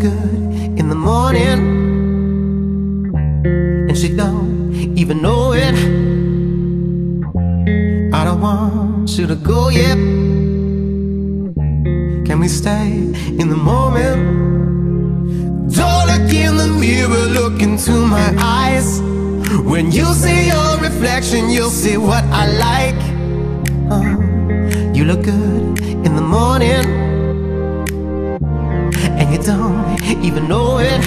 good in the morning, and she don't even know it. I don't want you to go yet. Can we stay in the moment? Don't look in the mirror, look into my eyes. When you see your reflection, you'll see what I like. Uh, you look good in the morning, even know it.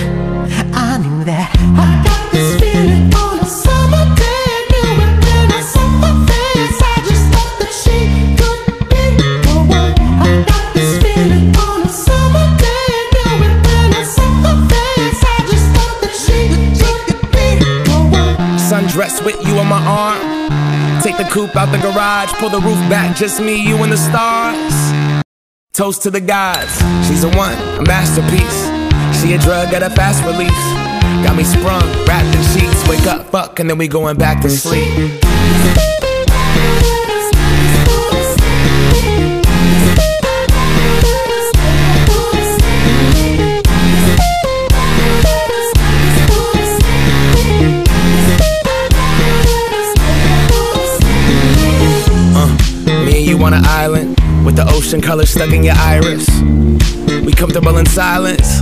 I knew that. I got this feeling on a summer day. Knew it when I saw her face. I just thought that she could be the one. I got this feeling on a summer day. Knew it when I saw her face. I just thought that she could be the one. Sundress with you on my arm. Take the coupe out the garage, pull the roof back, just me, you, and the stars. Toast to the gods, she's a one, a masterpiece. She a drug at a fast release. Got me sprung, wrapped in sheets. Wake up, fuck, and then we going back to sleep. Uh, me you on an island with the ocean color stuck in your iris. We comfortable in silence,